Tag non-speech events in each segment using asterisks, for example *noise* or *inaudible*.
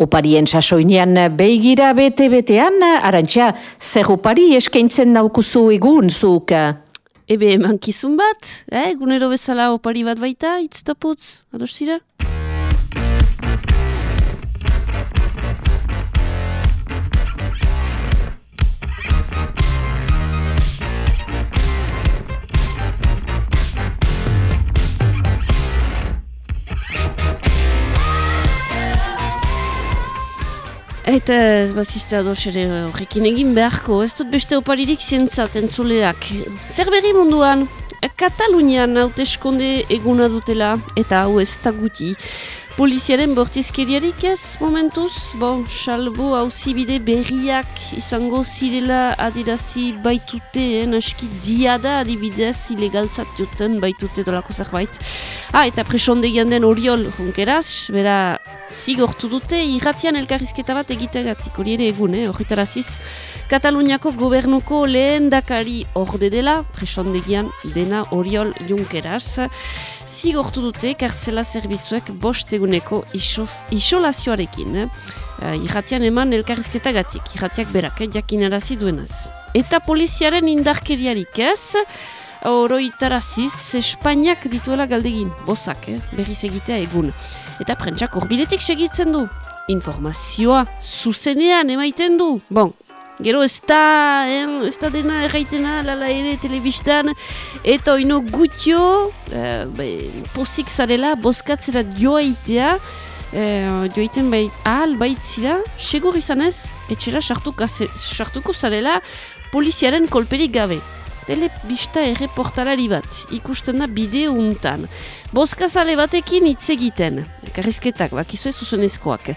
Oparien sasoinean begira bete-betean, arantxa, zer opari eskaintzen daukuzu egun zuk? Ebe mankizun bat, eh? gunero bezala opari bat baita, itztaputz, ados zira? Eta ez bazizte ados ere horrekin egin beharko, ez dut beste oparirik zientzaten zuleak. Zer berri munduan, Katalunian haute eskonde eguna dutela, eta hau ez da guti. Poliziaren bortizkeriarik ez momentuz, bon, salbo hauzibide berriak izango zirela adirazi baitute, eh, naski diada adibidez ilegaltzat jotzen baitute dolako zerbait. Ah, eta presondegian den oriol junkeraz, bera zigortu dute, irratian elkarrizketa bat egitegatik, hori ere egun, eh, horretaraziz, Kataluniako gobernuko lehen dakari orde dela, presondegian dena oriol junkeraz, zigortu dute kartzela zerbitzuek eguneko isolazioarekin. Eh? Irratian eman elkarrizketa gatik, irratiak berak, eh, jakinarazi duenaz. Eta poliziaren indarkeriarik ez, oroitaraziz, Espainiak dituela galdegin, bozak, eh? berriz egitea egun. Eta prentsak horbiletik segitzen du. Informazioa zuzenean emaiten du. Bon, Gero ez da, eh, ez da dena erraitena, lala ere telebistan, eta oino gutio, eh, pozik zarela, boskatzera joaitea, eh, joaiten bait, ahal baitzira, segur izan ez, etxera sartuko zarela, poliziaren kolperik gabe. Telebista erreportalari bat, ikusten da bideo untan. Boskazale batekin hitz egiten, elkarrizketak, bakizu ez zuzenezkoak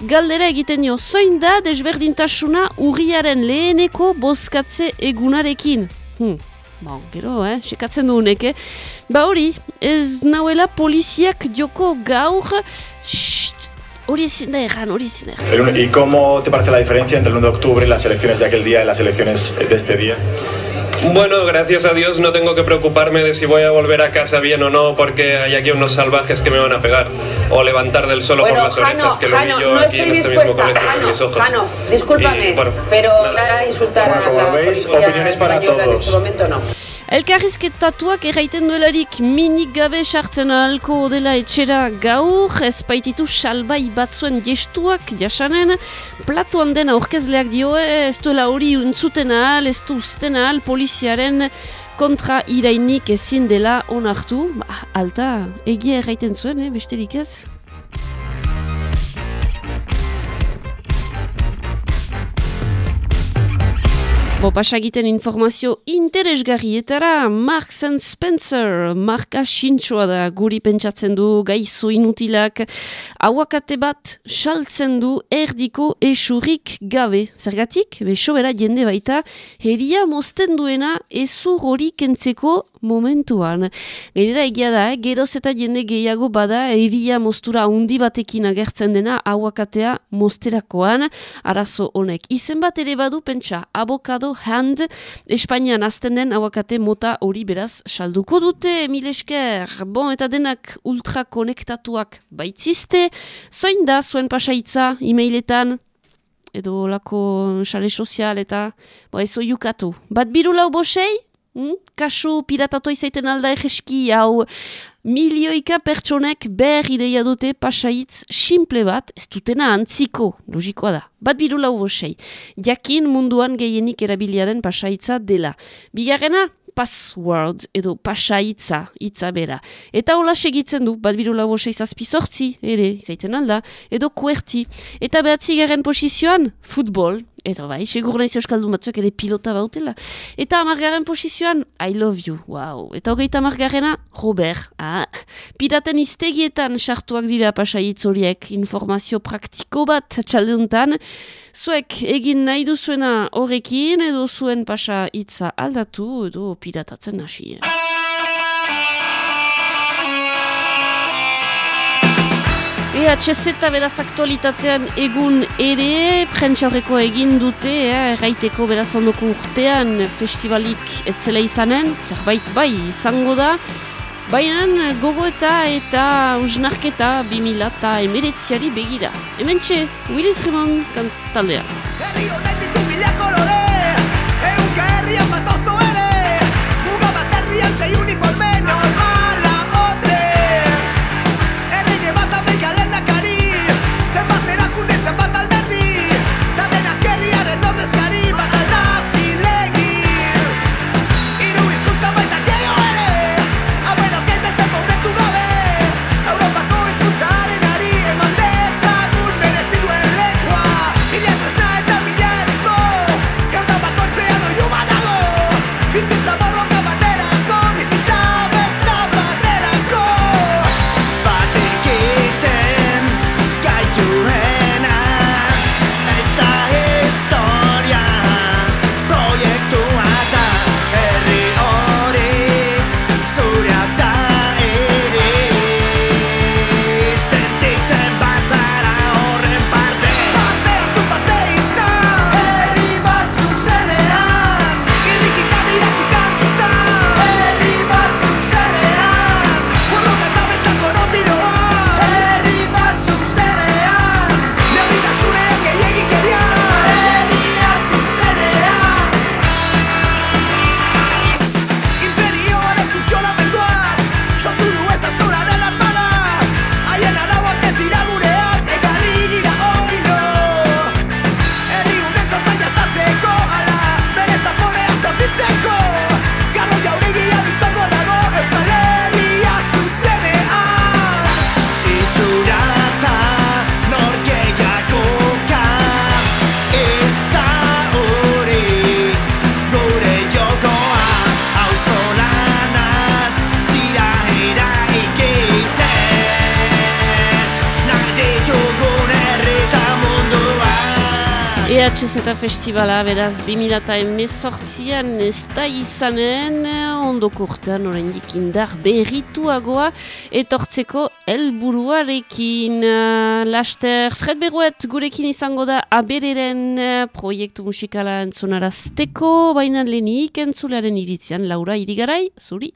galdera egiten dio, zoin da desberdintasuna urriaren leheneko bozkatze egunarekin. Hmm. Ba, gero, eh, sekatzen dugunek, eh? Ba hori, ez nauela poliziak joko gaur, Shht, hori ezin da erran, hori ezin da erran. ¿Y cómo te parece la diferencia entre el 1 de octubre y las elecciones de aquel día y las elecciones de este día? Bueno, gracias a Dios no tengo que preocuparme de si voy a volver a casa bien o no, porque hay aquí unos salvajes que me van a pegar. O levantar del suelo bueno, por las Jano, orejas, que lo Jano, vi yo no aquí en estoy este mismo dispuesta. colegio con mis Jano, ojos. Jano, discúlpame, Y, bueno, pero nada. insultar Bueno, a como la veis, opiniones para española en todos. este momento no. Elkarrizketatuak erraiten duelarik minik gabe sartzen ahalko dela etxera gaur, ez baititu salbai batzuen gestuak jasanen, platoan den aurkezleak dio ez duela hori untzuten ahal, ez du uzten ahal poliziaren kontra irainik ezin dela onartu, ba, alta egia erraiten zuen, eh, besterik ez? Bo, pasagiten informazio interesgarrietara, Marks and Spencer, marka sintxoa da guri pentsatzen du gaizu inutilak, hauakate bat saltzen du erdiko esurrik gabe. Zergatik, beso bera jende baita, heria mozten duena ezur hori kentzeko momentuan. Gainera egia da, eh? geroz eta jende gehiago bada eria mostura handi batekin agertzen dena hauakatea mosterakoan, arazo honek. Izen bat ere badu pentsa, abokado hand, Espainian azten den hauakate mota hori beraz salduko dute, mil esker. Bon, eta denak ultra konektatuak baitziste, zoin da zuen pasaitza e-mailetan, edo lako sare sozial eta bo, ez oiukatu. Bat biru lau bosei? Hmm? Kasu piratatu izaiten alda egeski hau milioika pertsonek behar ideia dute pasaitz simple bat, ez dutena antziko, logikoa da. Bat biru lau bosei. Jakin munduan gehienik erabilia den pasaitza dela. Bigarrena, password edo pasaitza hitza bera. Eta hola segitzen du, bat biru lau bosei zazpi sortzi, ere, izaiten alda, edo kuerti. Eta behatzi garen posizioan, futbol, Eta bai, segur naiz euskaldun batzuk ere pilota bautela. Eta amargaren posizioan, I love you, wow. Eta hogeita amargarena, Robert. Ah, piraten iztegietan sartuak dira pasaitz horiek informazio praktiko bat txalduntan. Zuek egin nahi duzuena horrekin edo zuen pasa hitza aldatu edo piratatzen hasi. EHZ beraz aktualitatean egun ere, prentsa horreko egin dute, eh, erraiteko beraz ondoko urtean festivalik etzela izanen, zerbait bai izango da, Baina gogoeta eta usnarketa 2000 eta emeretziari begira. Hemen txe, Willis Raymond kantaldea. EHZ festivala, beraz, 2018an ez da izanen, ondoko urtean oraindik indar berrituagoa, etortzeko helburuarekin Laster, Fred Berruet gurekin izango da abereren eh, proiektu musikala entzunarazteko, baina lehenik entzulearen iritzian, Laura Irigarai, zuri.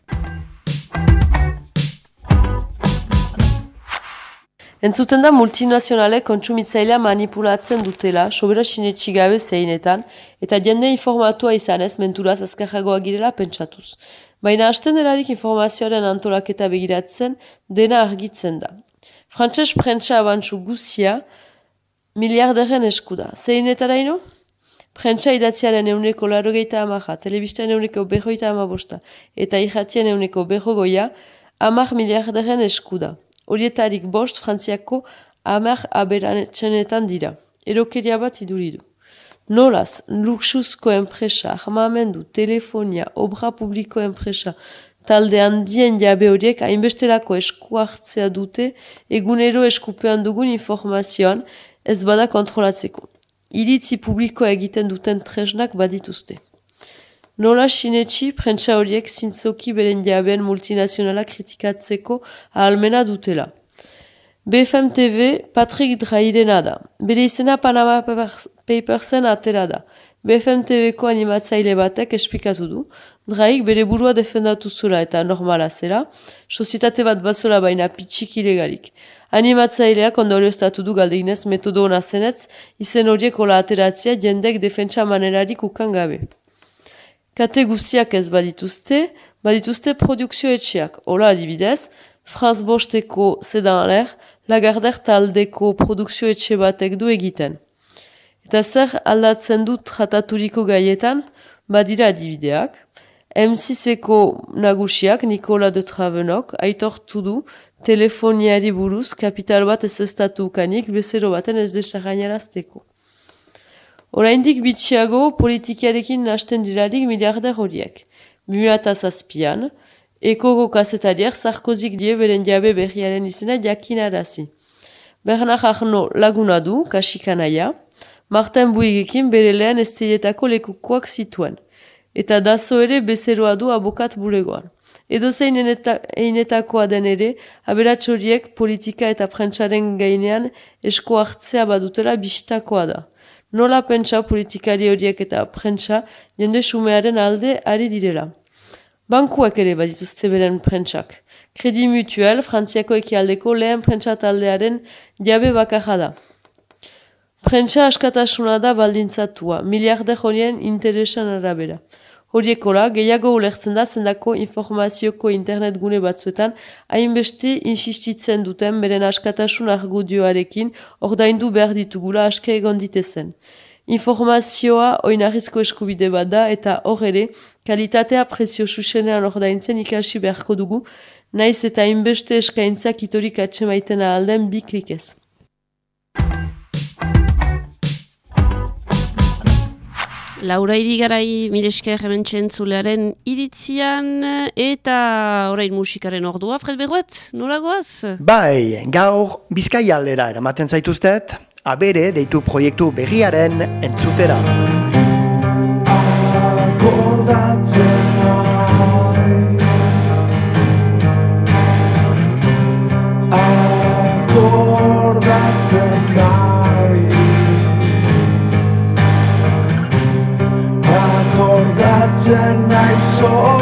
Entzuten da multinazionalek kontsumitzailea manipulatzen dutela, sobera sinetxi gabe zeinetan, eta jende informatua izanez menturaz azkarragoa girela pentsatuz. Baina hasten delarik informazioaren antolaketa begiratzen dena argitzen da. Frantses prentsa abantzu guzia miliarderen eskuda. Zeinetara ino? Prentsa idatziaren euneko larogeita amaja, telebistan euneko berroita amabosta, eta irratien euneko berrogoia, amak miliarderen eskuda. Horietarik bost frantziako amak aberatzenetan dira. Erokeria bat iduridu. Nolaz, luxuzko enpresa, armamendu, telefonia, obra publiko enpresa, talde handien jabe horiek hainbestelako esku hartzea dute egunero eskupean dugun informazioan ez bada kontrolatzeko. Iritzi publikoa egiten duten tresnak badituzte. Nola sinetxi prentsa horiek zintzoki beren jabeen multinazionala kritikatzeko ahalmena dutela. BFM TV Patrick Drairena da. Bere izena Panama Papersen atera da. BFM TV-ko animatzaile batek esplikatu du. Draik bere burua defendatu zula eta normala zela, sozietate bat bazola baina pitxik ilegalik. Animatzaileak ondorioztatu du galdeinez metodo hona zenetz, izen horiek hola ateratzea jendek defentsa manerarik ukan gabe. Kate guztiak ez badituzte, badituzte produkzio etxeak. Hola adibidez, Franz Bosteko zedan ler, Lagarder taldeko produkzio etxe batek du egiten. Eta zer aldatzen dut trataturiko gaietan, badira adibideak. M6eko nagusiak Nikola de Travenok aitortu du telefoniari buruz kapital bat ez estatu ukanik bezero baten ez desarrainarazteko. Oraindik bitxiago politikiarekin nasten dirarik miliarder horiek. 2008an, ekoko kasetariak Sarkozik die beren jabe berriaren izena jakinarazi. Bernard Arno laguna du, kasikanaia, Martin Buigekin bere lehen esteietako lekukoak zituen. Eta dazo ere bezeroa du abokat bulegoan. Edo zein einetakoa den ere, aberats horiek politika eta prentsaren gainean esko hartzea badutela bistakoa da. Nola pentsa politikari horiek eta prentsa jende sumearen alde ari direla. Bankuak ere badituzte beren prentsak. Kredi Mutual, Frantziako ekialdeko lehen prentsa taldearen jabe bakarra da. Prentsa askatasuna da baldintzatua, miliarde honien interesan arabera. Horiekola, gehiago ulertzen da zendako informazioko internet gune batzuetan hainbeste insistitzen duten beren askatasun argudioarekin ordaindu behar ditugula aske egon ditezen. Informazioa oinarrizko eskubide bat da eta hor ere, kalitatea prezio susenean ordaintzen ikasi beharko dugu, naiz eta inbeste eskaintzak itorik atxemaiten alden bi klikez. Laura irigarai miresker hemen txentzulearen iritzian eta orain musikaren ordua, Fred Berruet, nola goaz? Bai, gaur bizkai aldera eramaten zaituztet, abere deitu proiektu berriaren entzutera. Akordatzen Akordatzen nahi zorain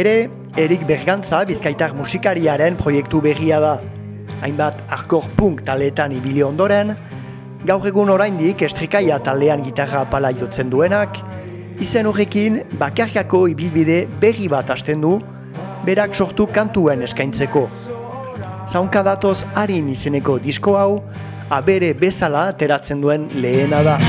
Abere, Erik Bergantza bizkaitar musikariaren proiektu berria da. Hainbat arkor punk taletan ibili ondoren, gaur egun oraindik estrikaia taldean gitarra pala jotzen duenak, izen horrekin bakarkako ibilbide berri bat hasten du, berak sortu kantuen eskaintzeko. Zaunka datoz harin izeneko disko hau, abere bezala ateratzen duen lehena da.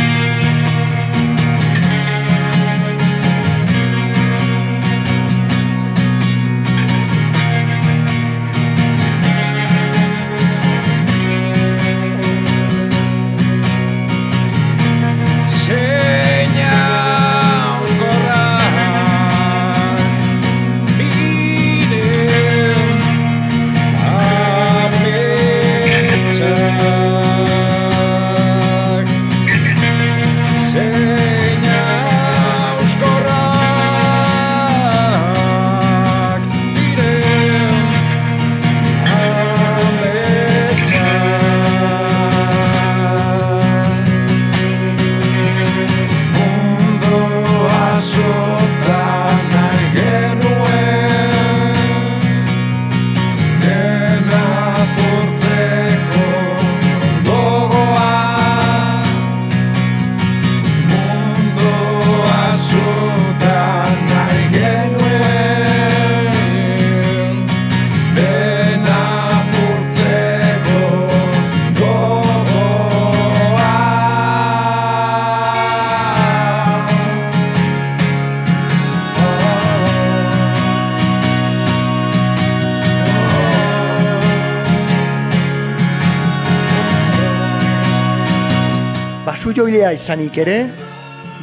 Joilea izanik ere,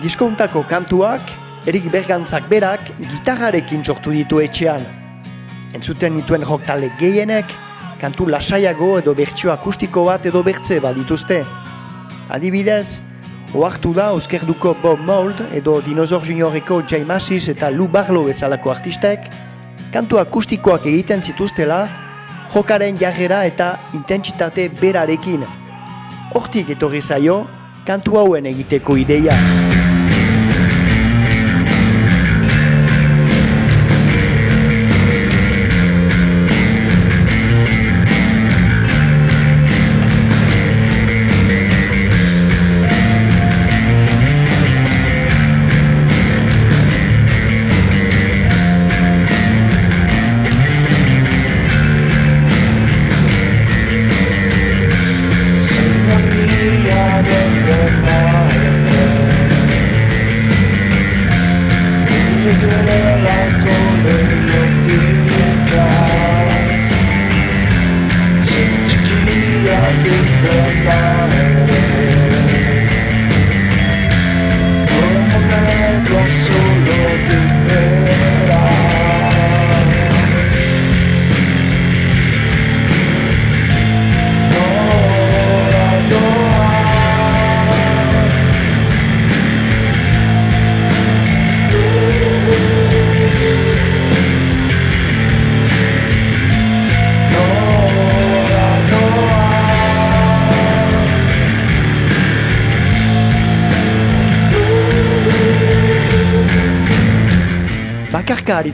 diskontako kantuak, Erik Bergantzak berak gitarrarekin sortu ditu etxean. Entzuten dituen rock talde gehienek, kantu lasaiago edo bertsio akustiko bat edo bertze badituzte. Adibidez, ohartu da Euskerduko Bob Mould edo Dinosaur Junioreko Jay Masis eta Lou Barlow bezalako artistek, kantu akustikoak egiten zituztela, jokaren jarrera eta intentsitate berarekin. Hortik etorri zaio, kantu hauen egiteko ideia.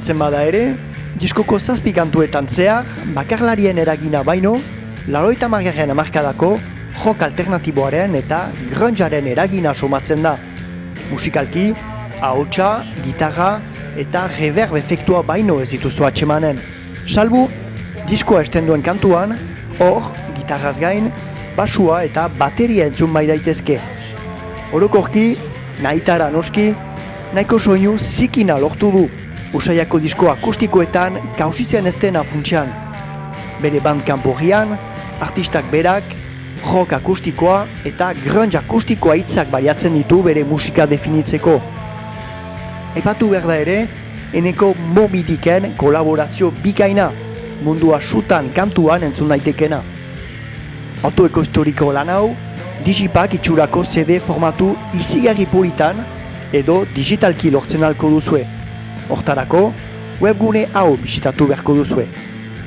Aritzen bada ere, diskoko zazpi kantuetan zehar, bakarlarien eragina baino, laroita margarren amarkadako jok alternatiboaren eta grungearen eragina somatzen da. Musikalki, ahotsa, gitarra eta reverb efektua baino ez dituzu atxemanen. Salbu, diskoa esten duen kantuan, hor, gitarraz gain, basua eta bateria entzun bai daitezke. Orokorki, nahitara noski, nahiko soinu zikina lortu du. Usaiako disko akustikoetan kausitzen ez dena funtsean. Bere bandkamp horrian, artistak berak, rock akustikoa eta grunge akustikoa hitzak baiatzen ditu bere musika definitzeko. Epatu behar da ere, eneko mobidiken kolaborazio bikaina, mundua sutan kantuan entzun daitekena. Autoeko historiko lan hau, Digipak itxurako CD formatu izigarri politan edo digitalki lortzen alko duzue. Hortarako, webgune hau bisitatu beharko duzue.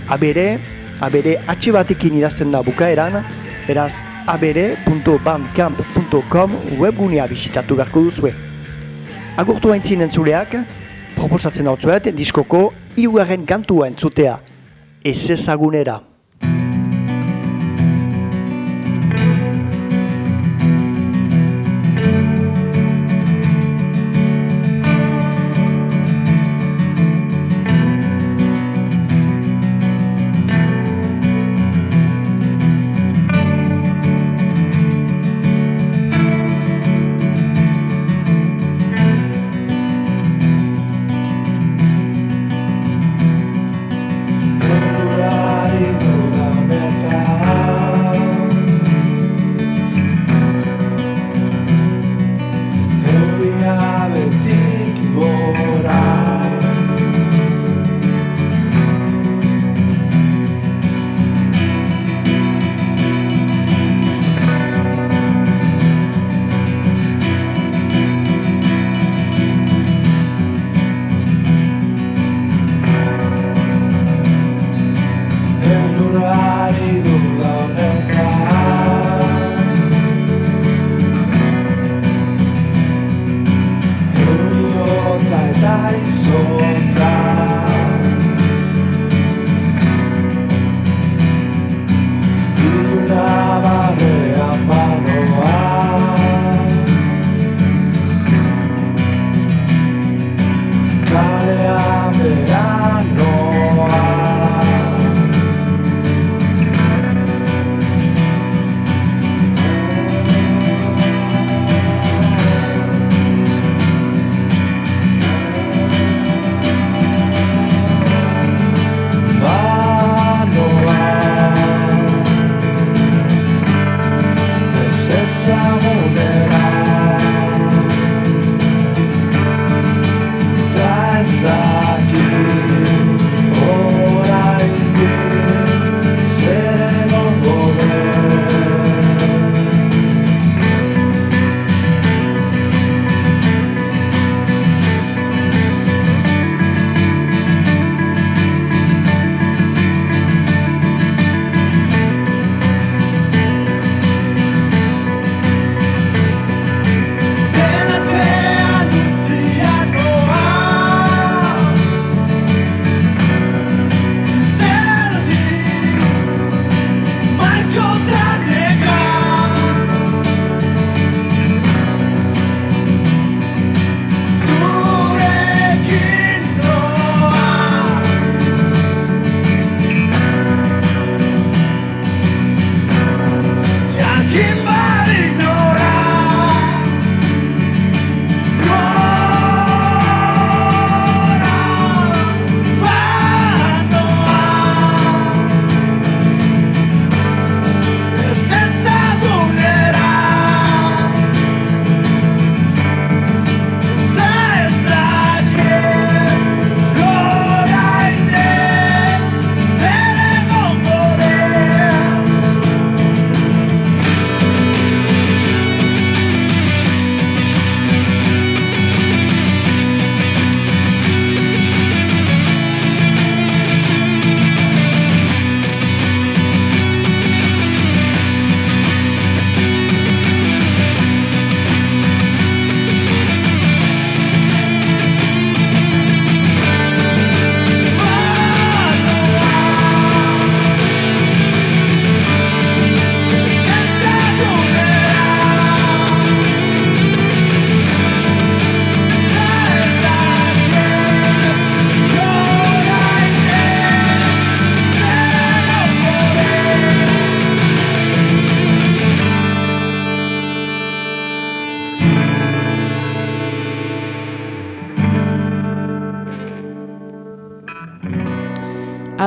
Abere, abere atxe batekin idazten da bukaeran, beraz abere.bandcamp.com webgunea bisitatu beharko duzue. Agurtu haintzien entzuleak, proposatzen hau diskoko hirugarren kantua entzutea. Ez ezagunera.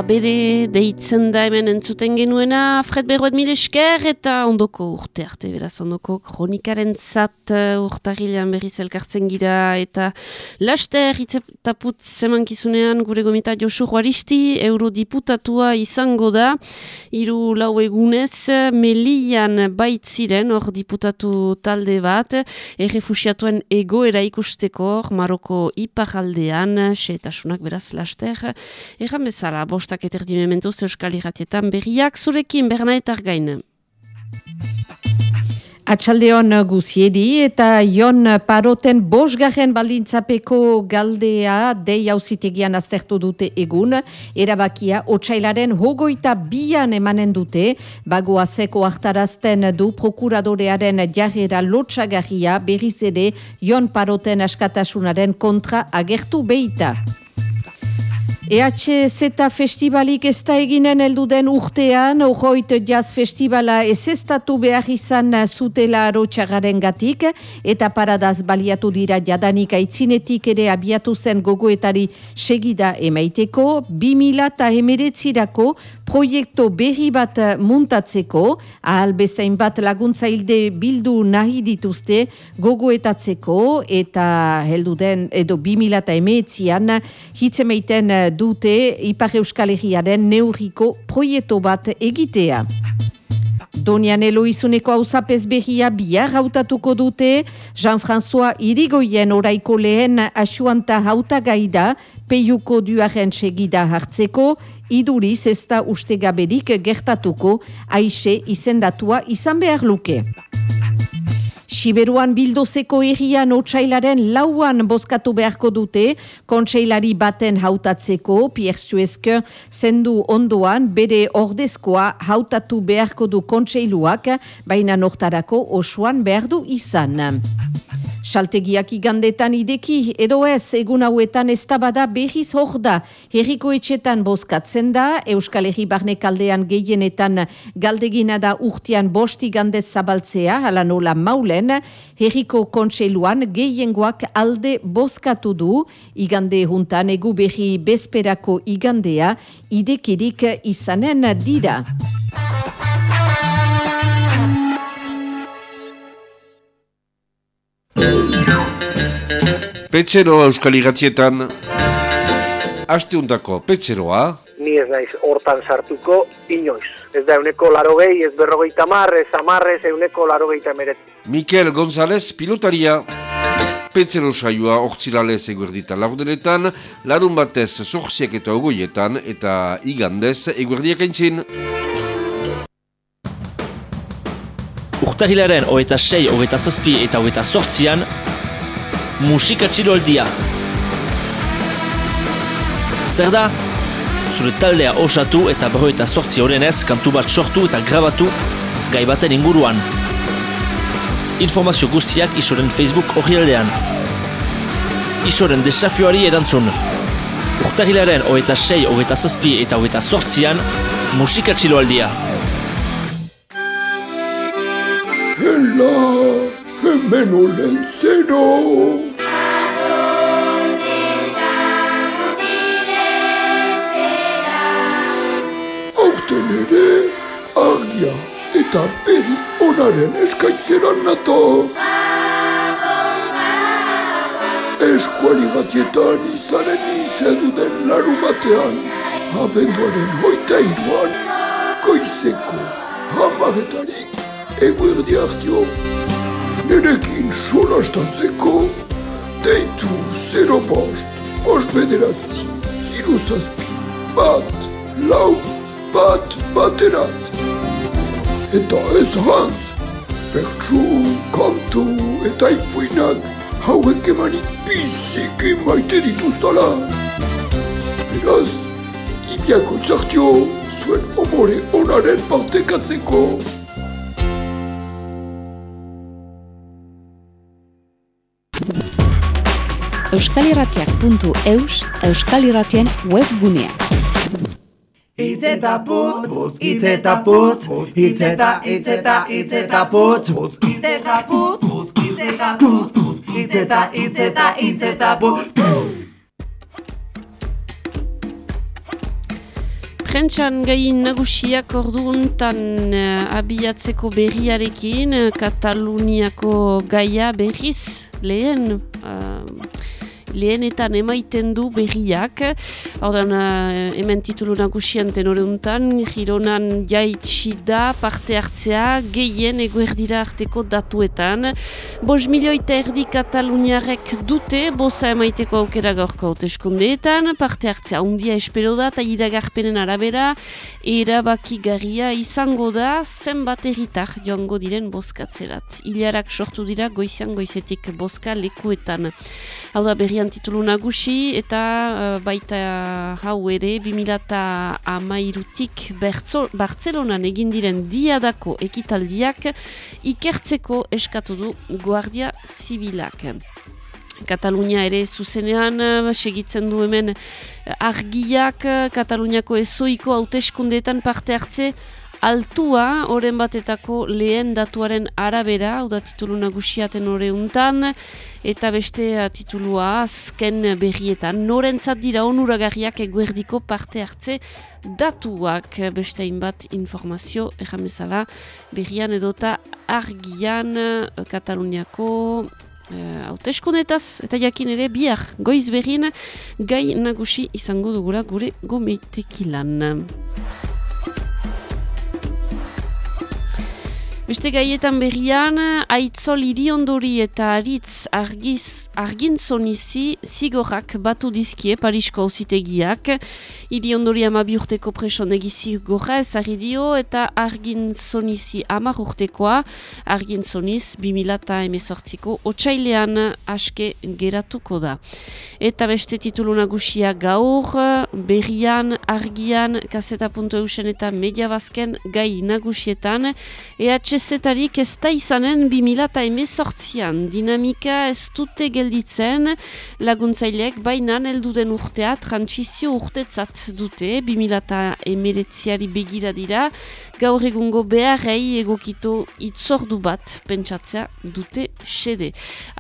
Abere deitzen da hemen entzuten genuena. Fred Berroet mil esker eta ondoko urte arte beraz ondoko kronikaren zat uh, urtarilean berriz elkartzen gira eta laster hitzetaput zemankizunean gure gomita Josu Juaristi eurodiputatua izango da. Hiru lau egunez melian baitziren hor diputatu talde bat errefusiatuen egoera ikusteko Maroko iparaldean xeetasunak beraz laster erran bezala bostak eterdi mementuz euskal irratietan berriak zurekin bernaetar gain. Atxaldeon guziedi eta Jon Paroten bosgarren baldintzapeko galdea dei hauzitegian aztertu dute egun, erabakia otxailaren hogoita bian emanen dute, bagoazeko hartarazten du prokuradorearen jarrera lotxagarria berriz ere Jon Paroten askatasunaren kontra agertu beita. EHZ festivalik ez da eginen elduden urtean, ohoit jazz festivala ez estatu behar izan zutela arotxagaren gatik, eta paradaz baliatu dira jadanik aitzinetik ere abiatu zen gogoetari segida emaiteko, 2000 eta emeretzirako proiektu berri bat muntatzeko, ahal bezain bat laguntzailde bildu nahi dituzte gogoetatzeko, eta helduden edo 2000 eta emeetzian hitzemeiten dute Ipar Euskal Herriaren neurriko proieto bat egitea. Donian Eloizuneko hausapez behia bihar hautatuko dute, Jean-François Irigoyen oraiko lehen asuanta hautagaida, peiuko duaren segida hartzeko, iduriz ez da ustegaberik gertatuko, aixe izendatua izan behar luke. Siberuan bildozeko errian otxailaren lauan bozkatu beharko dute, kontseilari baten hautatzeko, Pierre Suezke, zendu ondoan, bere ordezkoa hautatu beharko du kontseiluak, baina nortarako osoan behar du izan. Saltegiak igandetan ideki, edo ez, egun hauetan ez tabada behiz hor da, herriko etxetan bozkatzen da, Euskal Herri Barnekaldean gehienetan galdegina da urtean bosti gandez zabaltzea, hala nola maulen, herriko kontseiluan gehiengoak alde bozkatu du, igande juntan egu behi bezperako igandea, idekirik izanen dira. Petxeroa euskal igatietan. Asteundako petxeroa. Ni ez naiz hortan sartuko inoiz. Ez da euneko larogei, ez berrogeita mar, ez amarrez euneko larogeita meret. Mikel González pilotaria. Petzero saioa ortzilalez eguerdita laurdenetan, larun batez zorziak eta ogoietan eta igandez eguerdiak aintzin. Urtahilaren hogeita sei, hogeita zazpi eta hogeita sortzian, musika txiroaldia. Zer da? Zure taldea osatu eta berroita sortzi horrenez kantu bat sortu eta grabatu gai baten inguruan. Informazio guztiak isoren Facebook hori aldean. Isoren desafioari erantzun. Urtahilaren hogeita sei, hogeita zazpi eta hogeita sortzian, musika txiroaldia. Hela, hemen olen zero. Eta berri onaren eskaitzeran nator. Eskuali batietan izanen izeduden laru batean, abenduaren hoita iruan, goizeko hamaretarik eguerdi hartio. Nerekin solastatzeko, deitu 0 bost, bost bederatzi, hiru zazpi, bat, lau, bat, baterat. Eta ez hans, bertsu, kantu eta ipuinak hauek emanik biziki maite dituztala. Beraz, ibiako txartio, zuen omore onaren partekatzeko. euskalirratiak.eus euskalirratien webgunea. Itz eta putz, putz, itz eta putz, itz eta, itz eta, itz eta putz, putz, itz eta putz, putz, itz eta putz, putz, itz eta, itz eta, itz eta putz. Prentxan gai nagusiak orduuntan uh, abiatzeko berriarekin, uh, Kataluniako gaia berriz lehen uh, lehenetan emaiten du berriak. Hordan, uh, hemen titulu nagusian tenore untan, gironan jaitsi da parte hartzea gehien eguerdira arteko datuetan. Bos milioita erdi kataluniarek dute, bosa emaiteko aukera gaurko hauteskundeetan, parte hartzea undia espero da, eta iragarpenen arabera, erabaki garria izango da, zenbat erritar joango diren boskatzerat. Iliarak sortu dira goizian goizetik boska lekuetan. Hau da berrian titulu nagusi eta uh, baita hau ere 2008-tik Bartzelonan egin diren diadako ekitaldiak ikertzeko eskatu du Guardia Zibilak. Katalunia ere zuzenean segitzen du hemen argiak Kataluniako ezoiko hauteskundeetan parte hartze altua, oren batetako lehen datuaren arabera, hau da titulu nagusiaten ore untan, eta beste titulua azken berrietan. Norentzat dira onuragarriak eguerdiko parte hartze datuak beste hainbat informazio, erramezala, berrian edota argian Kataluniako Uh, hauteskundetaz eta jakin ere bihar goiz berrin gai nagusi izango dugula gure gometekilan. Beste gaietan berrian, aitzol iriondori eta aritz argiz, argintzonizi zigorrak batu dizkie Parisko auzitegiak. Iriondori ama urteko preso negizi gorra ezari dio eta argintzonizi ama urtekoa argintzoniz 2000 emezortziko otxailean aske geratuko da. Eta beste titulu nagusia gaur, berrian, argian, kaseta.eusen eta mediabazken gai nagusietan, EHS zetarik ez da izanen 2018an. Dinamika ez dute gelditzen. Laguntzaileek bainan elduden urtea transizio urtetzat dute. 2018ari begira dira gaur egungo beharrei egokito itzordu bat pentsatzea dute sede.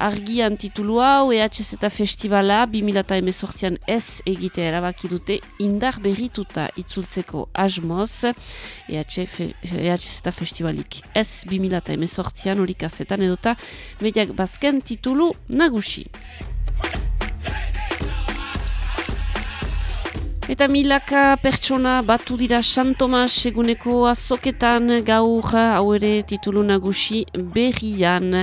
Argian titulu hau EHZ eta festivala 2018an ez egite erabaki dute indar berrituta itzultzeko asmoz EHZ eta festivalik ez 2018an hori kazetan edota mediak bazken titulu nagusi. Eta milaka pertsona batu dira San Tomas eguneko azoketan gaur hau ere titulu nagusi berrian.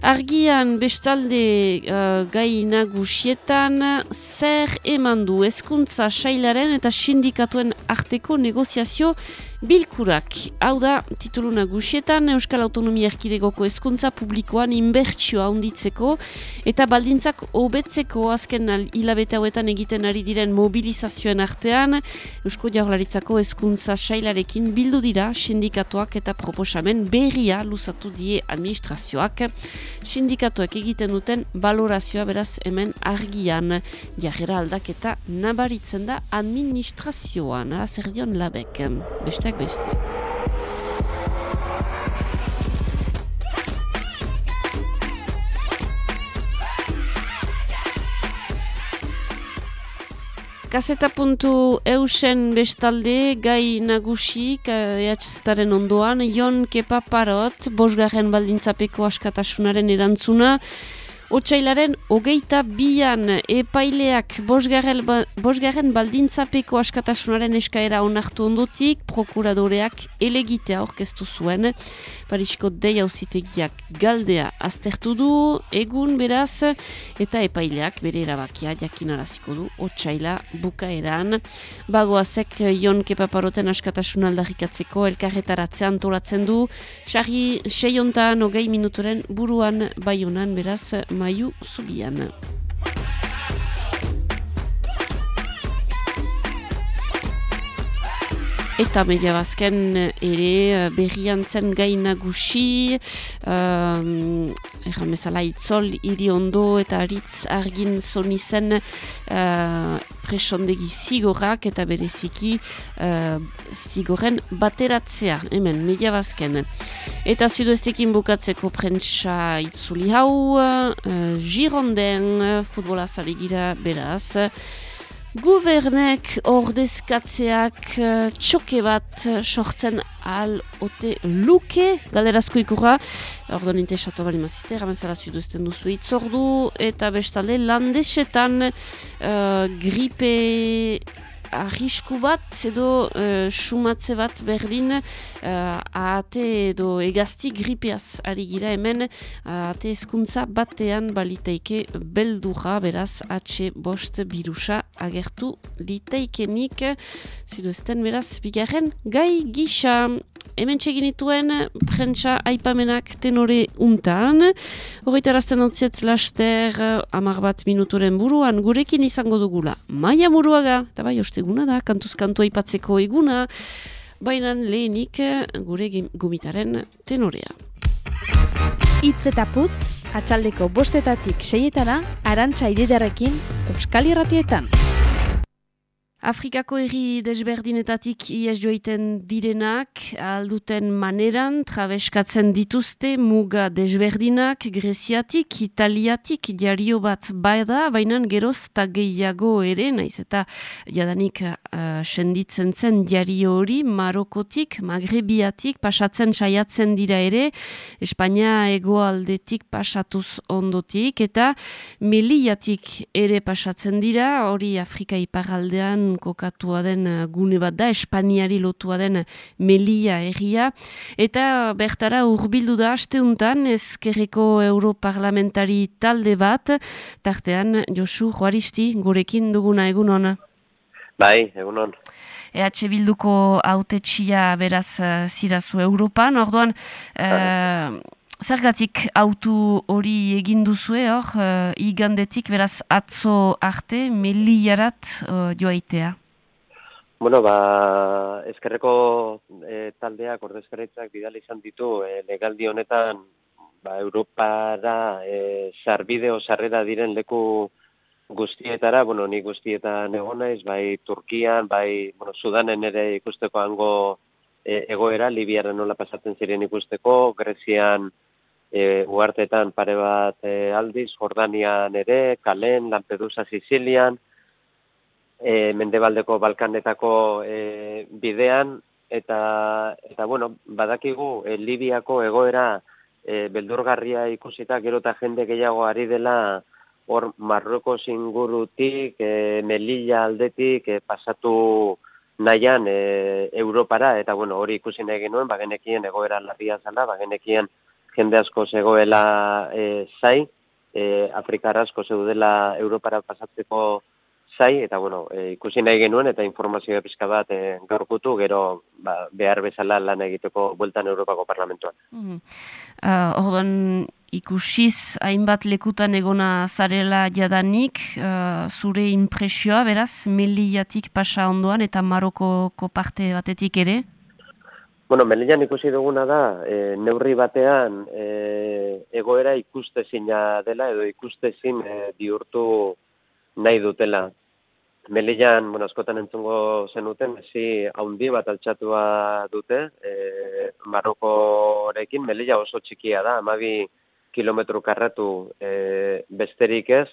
Argian bestalde uh, gai nagusietan zer eman du ezkuntza sailaren eta sindikatuen arteko negoziazio Bilkurak, hau da, titulu nagusietan, Euskal Autonomia Erkidegoko Ezkuntza Publikoan inbertsioa handitzeko eta baldintzak hobetzeko azken hilabete hauetan egiten ari diren mobilizazioen artean, Eusko Jaurlaritzako Ezkuntza Sailarekin bildu dira sindikatuak eta proposamen berria luzatu die administrazioak. Sindikatuak egiten duten balorazioa beraz hemen argian jarrera aldaketa nabaritzen da administrazioan, ara zer dion labek. Beste beste. Kaseta puntu eusen bestalde gai nagusik ehatxetaren ondoan, Jon Kepa Parot, bosgarren baldintzapeko askatasunaren erantzuna, Otsailaren hogeita bian epaileak bosgarren, ba, baldintzapeko askatasunaren eskaera onartu ondotik, prokuradoreak elegitea orkestu zuen. Parisiko dei hauzitegiak galdea aztertu du, egun beraz, eta epaileak bere erabakia jakinaraziko du otsaila bukaeran. Bagoazek Jon Kepaparoten askatasun aldarrikatzeko elkarretaratze antolatzen du, sarri seiontan hogei minutoren buruan baiunan beraz, Maio Subijana. Eta media bazken ere berrian zen gai nagusi, um, erramezala itzol, iri ondo eta aritz argin zoni zen uh, presondegi zigorak eta bereziki uh, zigoren bateratzea, hemen, media bazken. Eta zudoestekin bukatzeko prentsa itzuli hau, uh, gironden futbola zaligira beraz, Gubernek ordezkatzeak uh, txoke bat uh, sortzen al ote luke, galderazko ikurra, ordo ninte esato bali mazizte, ramezala zuduzten duzu itzordu, eta bestalde landesetan uh, gripe arrisku bat edo uh, sumatze bat berdin uh, ahate edo egazti gripeaz ari gira hemen ahate ezkuntza batean baliteike beldura beraz atxe bost birusa agertu liteikenik. Zuduzten beraz bigarren gai gisa hemen txeginituen prentsa aipamenak tenore untan. Horretarazten hau laster amar bat minuturen buruan gurekin izango dugula. Maia muruaga, eta bai osteguna da, kantuz kantu aipatzeko eguna, baina lehenik gure gumitaren tenorea. Itz eta putz, atxaldeko bostetatik seietana, arantxa ididarekin, Euskal Irratietan. Afrikako herri desberdinetatik ies joiten direnak, alduten maneran, trabeskatzen dituzte muga desberdinak, greziatik, italiatik, diario bat baida, baina geroz eta gehiago ere, naiz eta jadanik uh, senditzen zen diario hori, marokotik, magrebiatik, pasatzen saiatzen dira ere, Espainia egoaldetik pasatuz ondotik, eta meliatik ere pasatzen dira, hori Afrika iparaldean kokatua den eh, gune bat da, Espainiari lotua den Melia erria, eta bertara urbildu da asteuntan ezkerreko europarlamentari talde bat, tartean Josu Juaristi gurekin duguna egun hona. Bai, egun hon. EH Bilduko autetxia beraz zirazu Europan, orduan, uh, Zergatik autu hori egin duzue hor, uh, igandetik beraz atzo arte meliarat uh, joaitea? Bueno, ba, ezkerreko e, taldeak, ordezkaretzak bidali izan ditu, e, legaldi honetan, ba, Europara e, sarbideo sarrera diren leku guztietara, bueno, ni guztietan egon naiz, bai Turkian, bai, bueno, Sudanen ere ikusteko hango e, egoera, Libiaren nola pasatzen ziren ikusteko, Grezian, e, uartetan pare bat e, aldiz, Jordanian ere, Kalen, Lampedusa, Sicilian, e, Mendebaldeko Balkanetako e, bidean, eta, eta bueno, badakigu e, Libiako egoera e, beldurgarria ikusita gero eta jende gehiago ari dela hor Marroko zingurutik, e, Melilla aldetik, e, pasatu nahian e, Europara, eta bueno, hori ikusi nahi genuen, bagenekien egoera larria zala, bagenekien jende asko zegoela e, zai, e, Afrikar asko zeudela Europara pasatzeko zai, eta bueno, e, ikusi nahi genuen eta informazioa pizka bat e, gaurkutu, gero ba, behar bezala lan egiteko bueltan Europako Parlamentuan. Mm -hmm. ikusiz hainbat lekutan egona zarela jadanik, uh, zure impresioa beraz, meliatik pasa ondoan eta Marokoko parte batetik ere? Bueno, Melian ikusi duguna da, e, neurri batean e, egoera ikustezina dela edo ikustezin e, bihurtu nahi dutela. Melian, bueno, askotan entzungo zenuten, ezi haundi bat altxatua dute, e, Marokorekin, Melilla oso txikia da, amabi kilometro karratu e, besterik ez,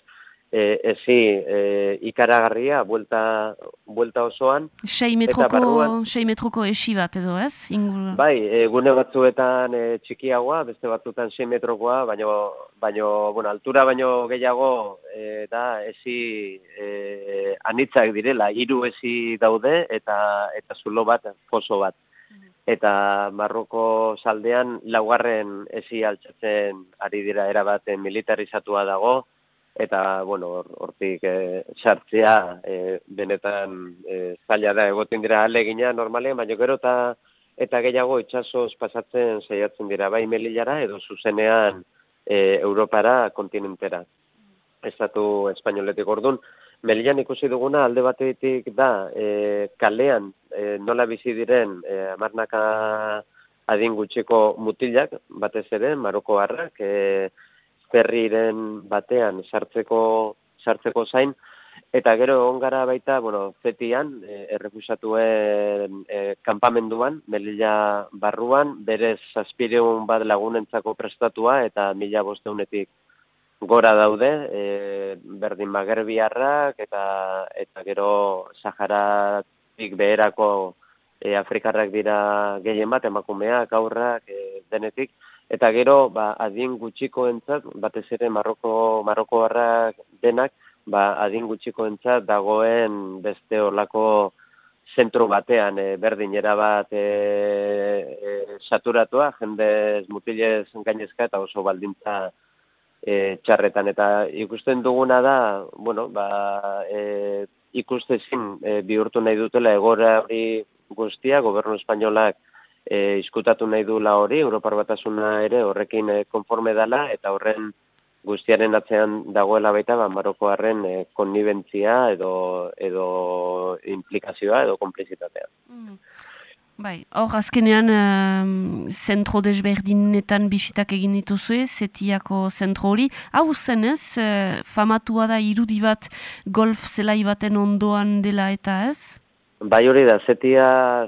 e, ezi e, ikaragarria, buelta, buelta osoan. 6 metroko, metroko esi bat edo ez? Inguru. Bai, e, gune batzuetan e, txikiagoa, beste batzuetan 6 metrokoa, baino, baino, bueno, altura baino gehiago e, da esi e, anitzak direla, hiru esi daude eta eta zulo bat, foso bat. Eta Marroko saldean laugarren esi altzatzen ari dira erabaten militarizatua dago, eta bueno, hortik e, sartzea e, benetan e, zaila da egoten dira alegina normalean, baina gero eta eta gehiago itxasoz pasatzen saiatzen dira bai melilara edo zuzenean e, Europara kontinentera. Estatu espainoletik ordun Melian ikusi duguna alde batetik da e, kalean e, nola bizi diren e, amarnaka adin gutxiko mutilak batez ere, maroko harrak, e, ferriren batean sartzeko sartzeko zain. Eta gero egon gara baita, bueno, zetian, e, errefusatuen e, kanpamenduan, Melilla barruan, berez zazpireun bat lagunentzako prestatua eta mila bosteunetik gora daude, e, berdin magerbiarrak eta eta gero Saharatik beherako e, Afrikarrak dira gehien bat, emakumeak, aurrak, e, denetik, eta gero ba, adin gutxiko entzat, batez ere Marroko, Marroko denak, ba, adin gutxiko entzat dagoen beste olako zentro batean e, berdin bat e, e, saturatua, jende mutilez gainezka eta oso baldintza e, txarretan. Eta ikusten duguna da, bueno, ba, e, ikustezin e, bihurtu nahi dutela egora hori guztia, gobernu espainolak e, iskutatu nahi duela hori, Europar batasuna ere horrekin e, konforme dela, eta horren guztiaren atzean dagoela baita ba, Marokoarren e, konnibentzia edo, edo implikazioa edo komplizitatea. Mm. Bai, hor azkenean uh, zentro desberdinetan bisitak egin dituzue, zetiako zentro hori. Hau zenez, uh, famatua da irudi bat golf zelai baten ondoan dela eta ez? Bai hori da, zetia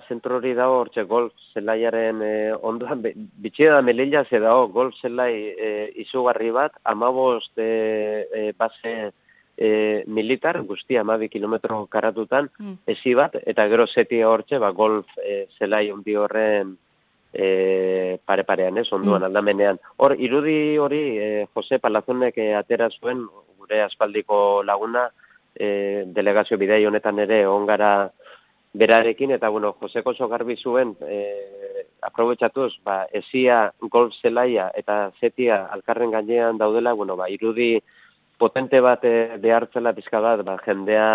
zentro hori dago hortxe golf zelaiaren eh, ondoan, bitxia da melilla ze dago golf zelai eh, izugarri bat, amabost eh, eh, base e, militar, guztia amabi kilometro karatutan, mm. ezi bat, eta gero zeti hortxe, ba, golf e, zelai ondi horren e, pare-parean, ez, onduan, mm. aldamenean. Hor, irudi hori, e, Jose Palazonek e, atera zuen, gure aspaldiko laguna, e, delegazio bidei honetan ere, ongara berarekin, eta, bueno, Jose Koso garbi zuen, e, aprobetsatuz, ba, ezia golf zelaia eta zetia alkarren gainean daudela, bueno, ba, irudi potente bat e, behartzela pizka bat, ba, jendea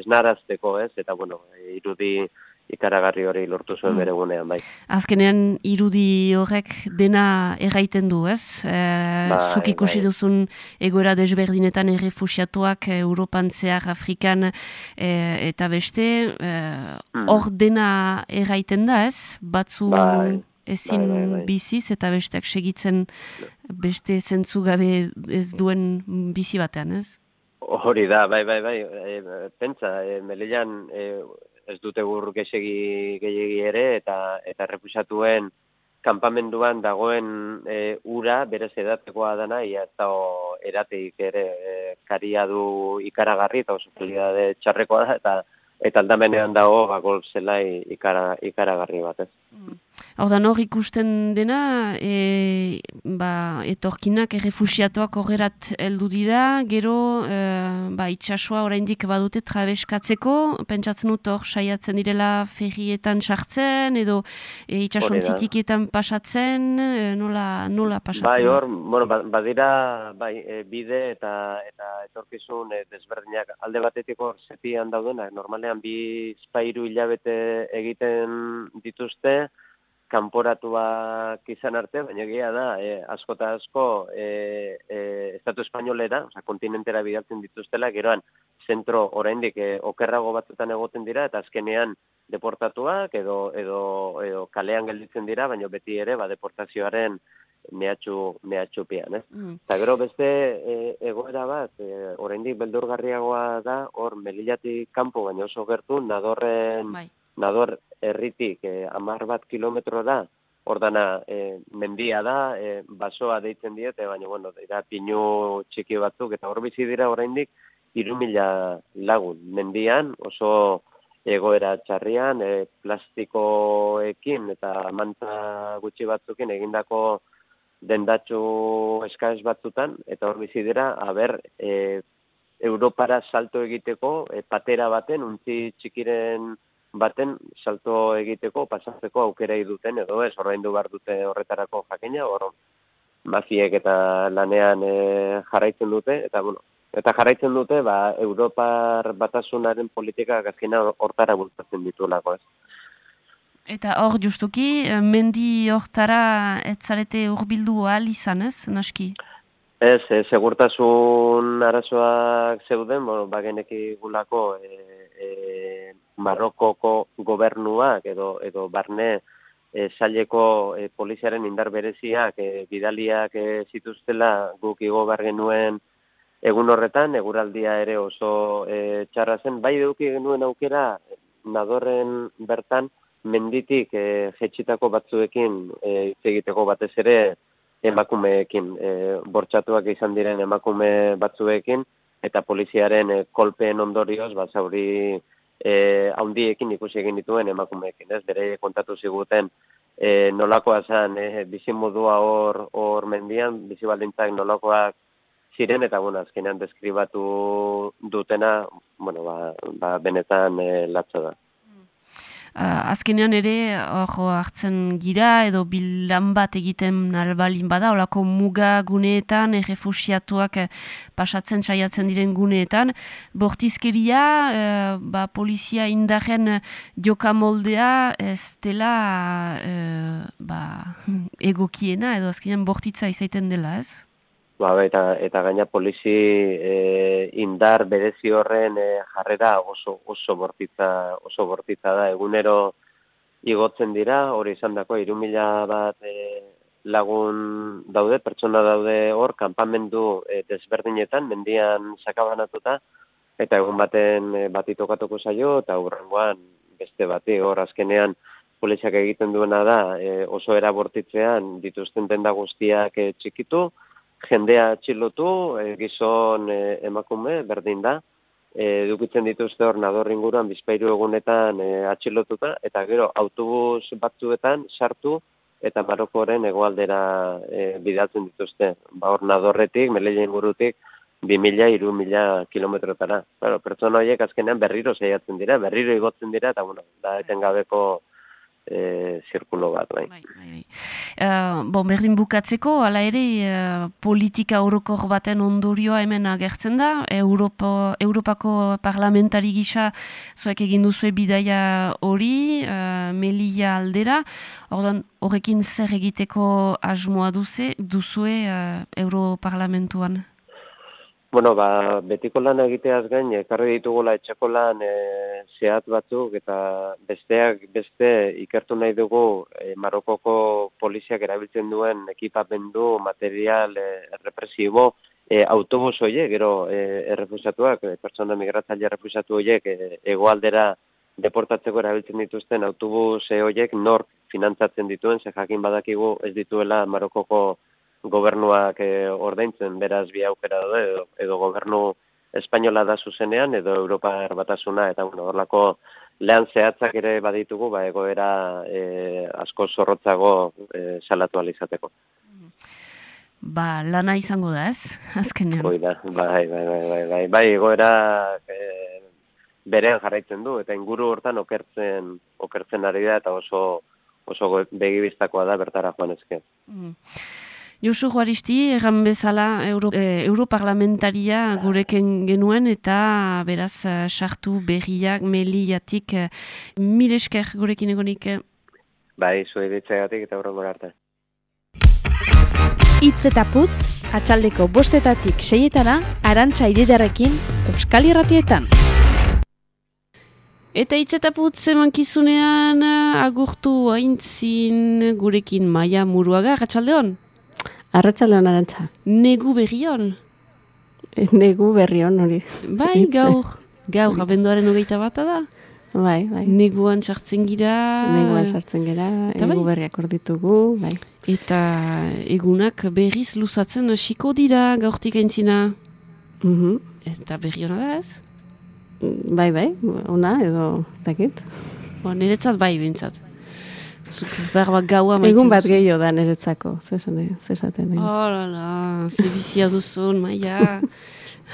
esnarazteko, ez? Eta, bueno, irudi ikaragarri hori lortu zuen mm. bere gunean, bai. Azkenean, irudi horrek dena erraiten du, ez? E, bai, zuk ikusi bai. duzun egoera desberdinetan errefusiatuak e, Europan zehar, Afrikan e, eta beste, e, mm. hor dena erraiten da, ez? Batzu... Bai ezin bai, bai, bai. biziz eta besteak segitzen beste zentzu gabe ez duen bizi batean, ez? Hori da, bai, bai, bai, e, pentsa, e, Melilan e, ez dute gur gehiagi gehiagi ere eta eta repusatuen kanpamenduan dagoen e, ura berez edatekoa dana ia ez dago erateik ere e, karia du ikaragarri eta oso txarrekoa da eta eta aldamenean dago ba, gol zelai ikara, ikaragarri bat ez. Hor da, nor ikusten dena, e, ba, etorkinak errefusiatuak horrerat heldu dira, gero e, ba, itxasua oraindik badute trabeskatzeko, pentsatzen dut hor saiatzen direla ferrietan sartzen, edo e, itxasuan zitikietan pasatzen, e, nola, nola pasatzen? Bai, hor, bueno, ba, badira bai, e, bide eta eta etorkizun e, desberdinak alde batetik hor zetian daudenak, normalean bi spairu hilabete egiten dituzte, kanporatuak izan arte, baina egia da, e, asko eta asko e, e, Estatu Espainolera, oza, kontinentera bidaltzen dituztela, geroan, zentro oraindik e, okerrago batzutan egoten dira, eta azkenean deportatuak edo, edo, edo kalean gelditzen dira, baina beti ere, ba, deportazioaren mehatxu, mehatxu pian, ez? Mm. Eta gero beste e, egoera bat, e, oraindik beldurgarriagoa da, hor, melilatik kanpo, baina oso gertu, nadorren... Bai nador herritik e, amar bat kilometro da, ordana e, mendia da, e, basoa deitzen diete, baina bueno, dira pinu txiki batzuk, eta hor bizi dira oraindik iru mila lagun. Mendian oso egoera txarrian, e, plastikoekin eta manta gutxi batzukin egindako dendatxu eskaz batzutan, eta hor bizi dira, haber, e, Europara salto egiteko, e, patera baten, untzi txikiren baten salto egiteko pasatzeko aukera duten edo ez ordaindu behar dute horretarako jakina hor mafiek eta lanean e, jarraitzen dute eta bueno eta jarraitzen dute ba Europar batasunaren politika gazkina hortara bultzatzen ditulako ez Eta hor justuki, eh, mendi hortara etzarete urbildu ahal izan ez, naski? Ez, e, segurtasun arazoak zeuden, bueno, bageneki gulako e, e, Marrokoko gobernuak edo edo barne e, saileko e, poliziaren indar bereziak e, bidaliak e, zituztela guk igo genuen egun horretan, eguraldia ere oso e, txarra zen, bai eduki genuen aukera nadorren bertan menditik e, jetxitako batzuekin e, egiteko batez ere emakumeekin, e, bortxatuak izan diren emakume batzuekin, eta poliziaren e, kolpeen ondorioz, ba, zauri e, haundiekin ikusi egin dituen emakumeekin, ez? Bere kontatu ziguten e, nolakoa zen, e, bizimodua hor, hor mendian, bizibaldintzak nolakoak ziren, eta bueno, azkenean deskribatu dutena, bueno, ba, ba benetan e, latza da. Uh, azkenean ere, hor hartzen gira, edo bilan bat egiten albalin bada, olako muga guneetan, errefusiatuak eh, pasatzen saiatzen diren guneetan, bortizkeria, eh, ba, polizia indaren joka moldea, ez dela eh, ba, *laughs* egokiena, edo azkenean bortitza izaiten dela, ez? Ba, eta, eta gaina polizi e, indar berezi horren e, jarrera oso oso bortitza oso bortitza da. Egunero igotzen dira hori izan dako mila bat e, lagun daude pertsona daude hor kanpamendu e, desberdinetan mendian sakabanatuta eta egun baten e, bati tokatuko zaio eta hurrengoan beste bati. Hor azkenean poliziak egiten duena da e, oso era bortitzean dituzten denda guztiak e, txikitu jendea txilotu, e, gizon e, emakume, berdin da, e, dukitzen dituzte hor nador inguruan bizpairu egunetan e, atxilotuta, eta gero autobus batzuetan sartu eta Marokoren egoaldera e, bidaltzen dituzte. Ba hor nadorretik, meleia ingurutik, bi mila, iru mila kilometrotara. Claro, pertsona horiek azkenean berriro zeiatzen dira, berriro igotzen dira, eta bueno, da etengabeko e, zirkulo bat, bai. bai, bai. Uh, bon, bukatzeko, ala ere, uh, politika orokor baten ondorioa hemen agertzen da, Europa, Europako parlamentari gisa zuek egin duzue bidaia hori, uh, Melia aldera, ordan horrekin zer egiteko asmoa duze, duzue uh, Europarlamentuan? Bueno, ba, betiko lan egiteaz gain, ekarri ditugula etxeko lan e, zehat batzuk, eta besteak beste ikertu nahi dugu e, Marokoko poliziak erabiltzen duen ekipamendu, material, e, represibo, e, autobus hoiek, gero e, errefusatuak, e, pertsona migratzaile errefusatu hoiek, e, egoaldera deportatzeko erabiltzen dituzten autobus hoiek nor finantzatzen dituen, ze jakin badakigu ez dituela Marokoko gobernuak e, ordaintzen beraz bi aukera daude edo, edo gobernu espainola da zuzenean edo Europa erbatasuna eta bueno, horlako lehan zehatzak ere baditugu ba egoera e, asko zorrotzago e, salatu alizateko. Ba, lana izango da ez, *laughs* azkenean. Hoi da, bai, bai, bai, bai, bai, bai, egoera e, berean jarraitzen du, eta inguru hortan okertzen, okertzen ari da, eta oso, oso begibistakoa da bertara joan ezke. Mm. Josu Juaristi, erran bezala Euro, e, Europarlamentaria gureken genuen eta beraz eh, sartu berriak meliatik e, mil esker gurekin egonik. Bai, zue ditzegatik eta horrengo arte. Itz eta putz, atxaldeko bostetatik seietana, arantxa ididarekin, Euskal Irratietan. Eta hitz eta putz emankizunean agurtu haintzin gurekin maia muruaga, atxaldeon? Arratxaldeon arantxa. Negu berrion? Negu berrion hori. Bai, gaur, gaur, abenduaren hogeita bata da? Bai, bai. Neguan sartzen gira. Neguan sartzen gira, egu bai? berriak orditugu, bai. Eta egunak berriz luzatzen hasiko dira gaurtik aintzina. Mm Eta berriona da ez? Bai, bai, ona edo dakit. Bo, niretzat bai bintzat. Berba gaua Egun bat gehiago da niretzako, zesaten. Horala, ze bizia duzun, maia.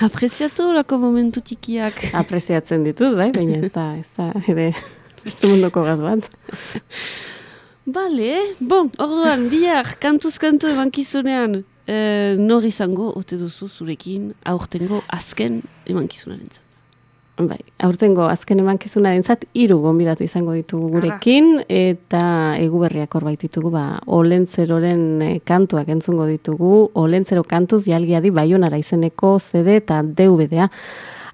Apreziatu lako momentu tikiak. *laughs* Apreziatzen ditut, bai, baina ez da, ez da, ere, *laughs* beste mundoko gaz bat. Bale, bon, orduan, bihar, kantuz kantu emankizunean, eh, nor izango, ote duzu zurekin, aurtengo azken emankizunaren. Bai, aurtengo azken emankizuna dintzat hiru gonbidatu izango ditugu gurekin eta eguberriak hor baititugu ba Olentzeroren eh, kantuak entzungo ditugu Olentzero kantuz jalgiadi Baionara izeneko CD eta DVD-a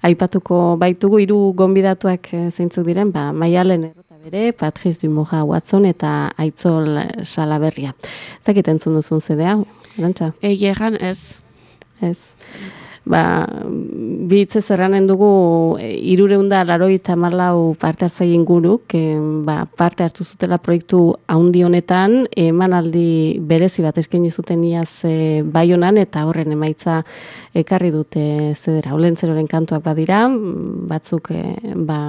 aipatuko baitugu hiru gonbidatuak e, zeintzuk diren ba Maialen erota bere Patrice Dumoja Watson eta Aitzol Salaberria. Zakit entzun duzun CD-a, Arantza? Egeran ez. Ez. Ba, bitze zerranen dugu e, irureunda laroita malau parte hartzai inguruk, e, ba, parte hartu zutela proiektu haundi honetan, emanaldi berezi bat eskaini zuten iaz e, baionan, eta horren emaitza ekarri dute zedera, olentzeroren kantuak badira, batzuk e, ba,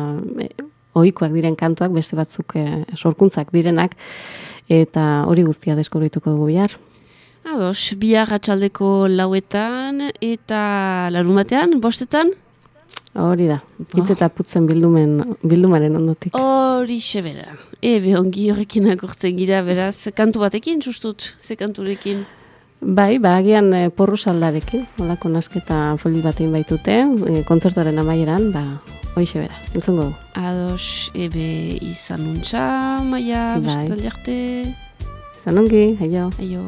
e, ohikoak diren kantuak, beste batzuk e, sorkuntzak direnak, eta hori guztia deskubrituko dugu bihar. Ados, bihar atxaldeko lauetan eta larumatean, bostetan? Hori da, hitz eta putzen bildumen, bildumaren ondotik. Hori sebera. Ebe ongi horrekin akortzen gira, beraz, kantu batekin, sustut, ze kanturekin? Bai, ba, agian e, porru saldarekin, holako nasketa foli batein baitute, e, kontzertuaren amaieran, ba, hoi sebera, entzungo du. Ados, ebe izan untxa, maia, Bai. bestaldi arte. Zanongi, aio. Aio.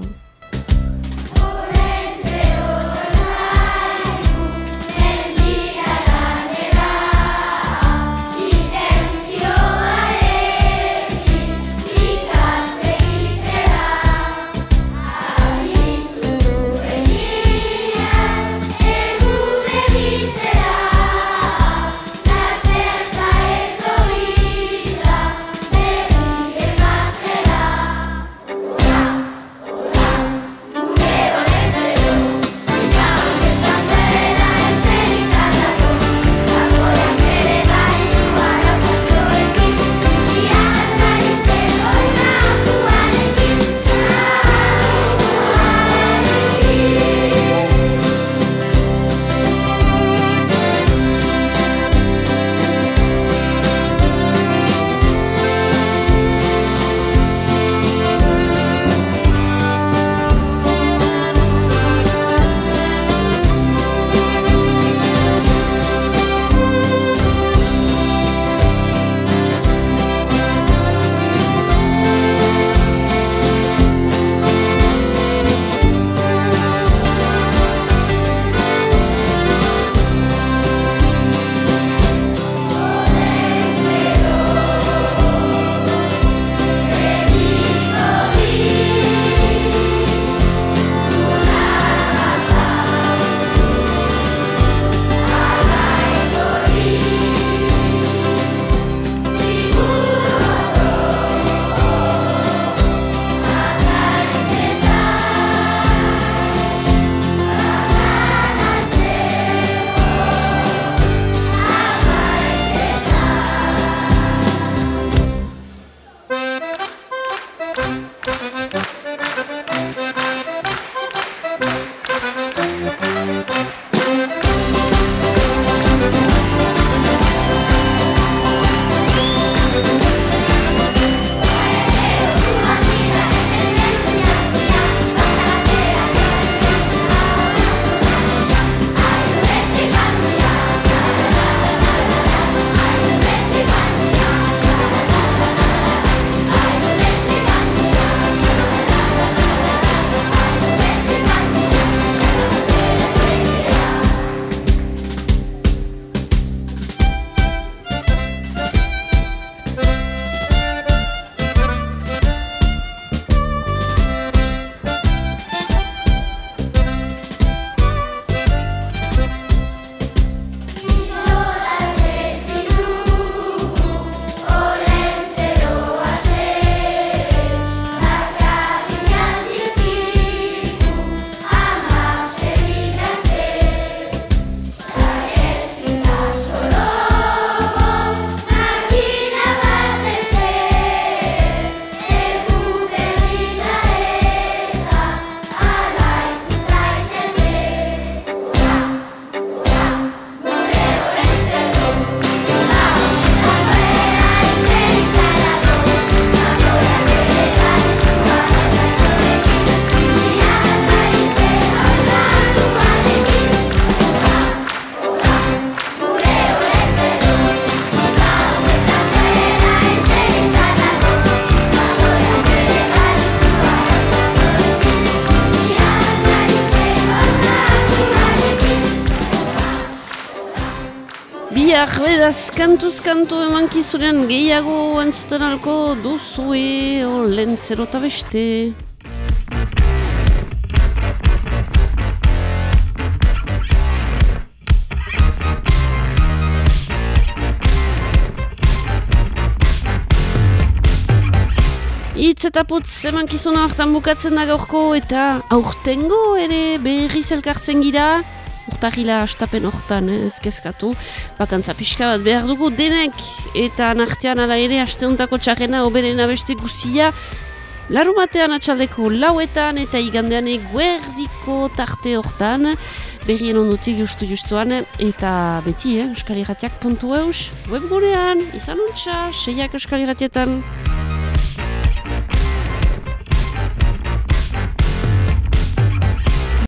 Beraz, kantuz kantu emankizunean gehiago entzuten alko duzue olen zerota beste. Itz eta putz emankizuna hartan bukatzen da gaurko eta aurtengo ere. Eta aurtengo ere berriz elkartzen gira. Urtahila astapen hortan eh, ezkezkatu. Bakantza pixka bat behar dugu denek eta nartean ala ere asteuntako txarrena oberena beste guzia. Larumatean atxaldeko lauetan eta igandean eguerdiko tarte hortan. Berrien ondutik justu justuan eta beti, eh, Euskal Irratiak puntu eus, webgunean, izan untxa, seiak Euskal Irratietan.